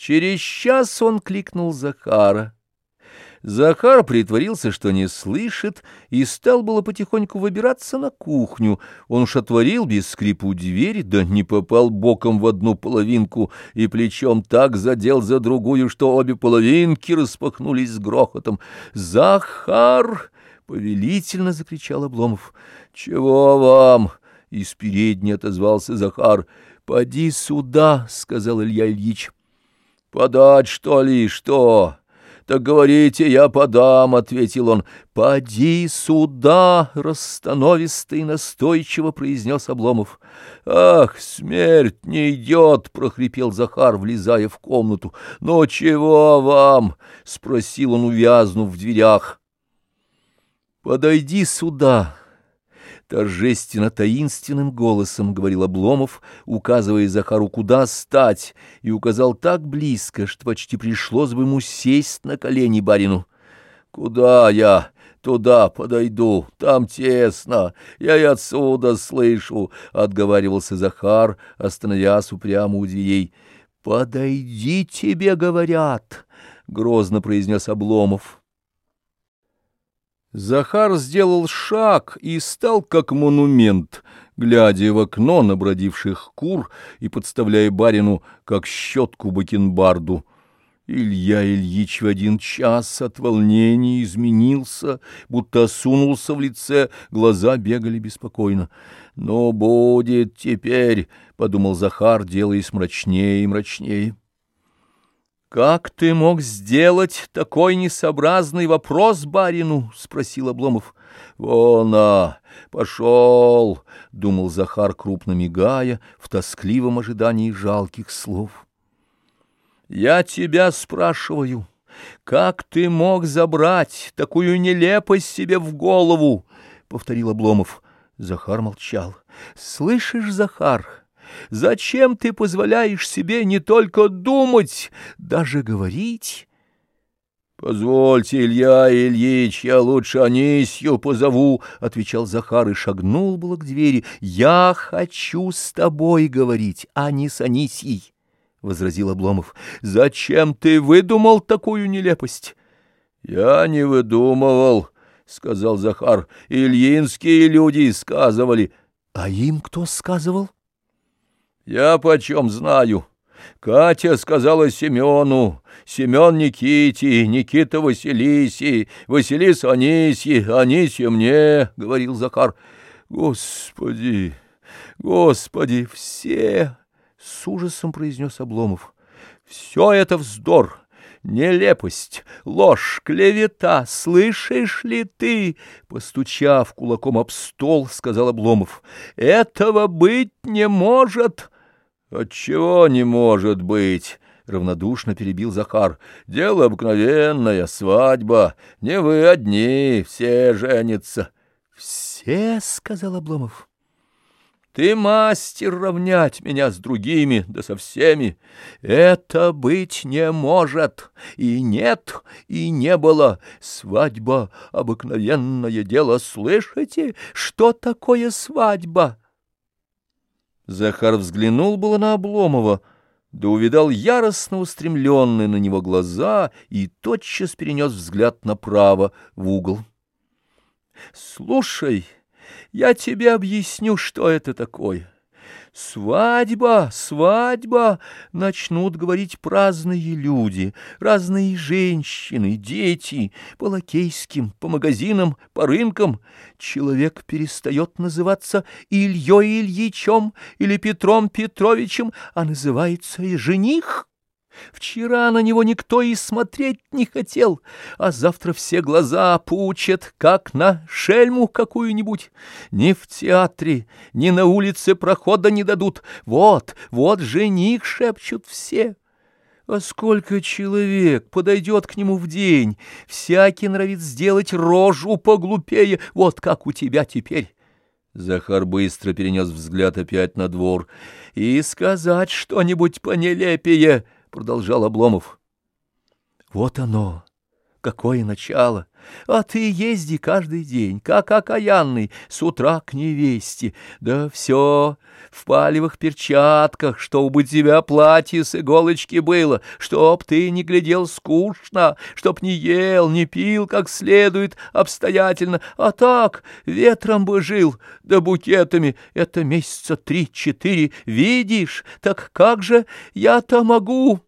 Через час он кликнул Захара. Захар притворился, что не слышит, и стал было потихоньку выбираться на кухню. Он уж отворил без скрипу дверь, да не попал боком в одну половинку и плечом так задел за другую, что обе половинки распахнулись с грохотом. «Захар!» — повелительно закричал Обломов. «Чего вам?» — из передней отозвался Захар. «Поди сюда!» — сказал Илья Ильич. «Подать, что ли, что?» «Так говорите, я подам», — ответил он. «Поди сюда», — расстановисто и настойчиво произнес Обломов. «Ах, смерть не идет», — прохрипел Захар, влезая в комнату. «Ну чего вам?» — спросил он, увязнув в дверях. «Подойди сюда», Торжественно таинственным голосом говорил Обломов, указывая Захару, куда стать, и указал так близко, что почти пришлось бы ему сесть на колени барину. «Куда я? Туда подойду, там тесно, я и отсюда слышу», — отговаривался Захар, остановясь упрямо у дверей. «Подойди, тебе говорят», — грозно произнес Обломов. Захар сделал шаг и стал как монумент, глядя в окно на бродивших кур и подставляя барину, как щетку бакенбарду. Илья Ильич в один час от волнения изменился, будто осунулся в лице, глаза бегали беспокойно. «Но будет теперь», — подумал Захар, делаясь мрачнее и мрачнее. «Как ты мог сделать такой несообразный вопрос барину?» — спросил Обломов. «Вон, а, пошел!» — думал Захар, крупно мигая, в тоскливом ожидании жалких слов. «Я тебя спрашиваю, как ты мог забрать такую нелепость себе в голову?» — повторил Обломов. Захар молчал. «Слышишь, Захар?» Зачем ты позволяешь себе не только думать, даже говорить? — Позвольте, Илья Ильич, я лучше Анисью позову, — отвечал Захар и шагнул было к двери. — Я хочу с тобой говорить, а не с Анисьей, — возразил Обломов. — Зачем ты выдумал такую нелепость? — Я не выдумывал, — сказал Захар. — Ильинские люди сказывали. — А им кто сказывал? — я почем знаю. Катя сказала Семену, Семен Никите, Никита Василисе, Василиса Анисье, Анисья мне, — говорил Захар. Господи, Господи, все, — с ужасом произнес Обломов. Все это вздор, нелепость, ложь, клевета, слышишь ли ты? Постучав кулаком об стол, сказал Обломов. Этого быть не может. «Отчего не может быть?» — равнодушно перебил Захар. «Дело обыкновенное, свадьба. Не вы одни, все женятся». «Все?» — сказал Обломов. «Ты мастер равнять меня с другими, да со всеми. Это быть не может, и нет, и не было. Свадьба — обыкновенное дело, слышите? Что такое свадьба?» Захар взглянул было на Обломова, да увидал яростно устремленные на него глаза и тотчас перенес взгляд направо в угол. — Слушай, я тебе объясню, что это такое. Свадьба, свадьба, начнут говорить праздные люди, разные женщины, дети, по лакейским, по магазинам, по рынкам. Человек перестает называться Ильей Ильичем или Петром Петровичем, а называется и жених. Вчера на него никто и смотреть не хотел, а завтра все глаза пучат, как на шельму какую-нибудь. Ни в театре, ни на улице прохода не дадут. Вот, вот жених шепчут все. А сколько человек подойдет к нему в день, всякий норовит сделать рожу поглупее, вот как у тебя теперь. Захар быстро перенес взгляд опять на двор. «И сказать что-нибудь понелепее!» — продолжал Обломов. «Вот оно, какое начало! А ты езди каждый день, как окаянный, с утра к невесте. Да все в палевых перчатках, чтобы у тебя платье с иголочки было, чтоб ты не глядел скучно, чтоб не ел, не пил как следует обстоятельно, а так ветром бы жил, да букетами. Это месяца три-четыре, видишь, так как же я-то могу?»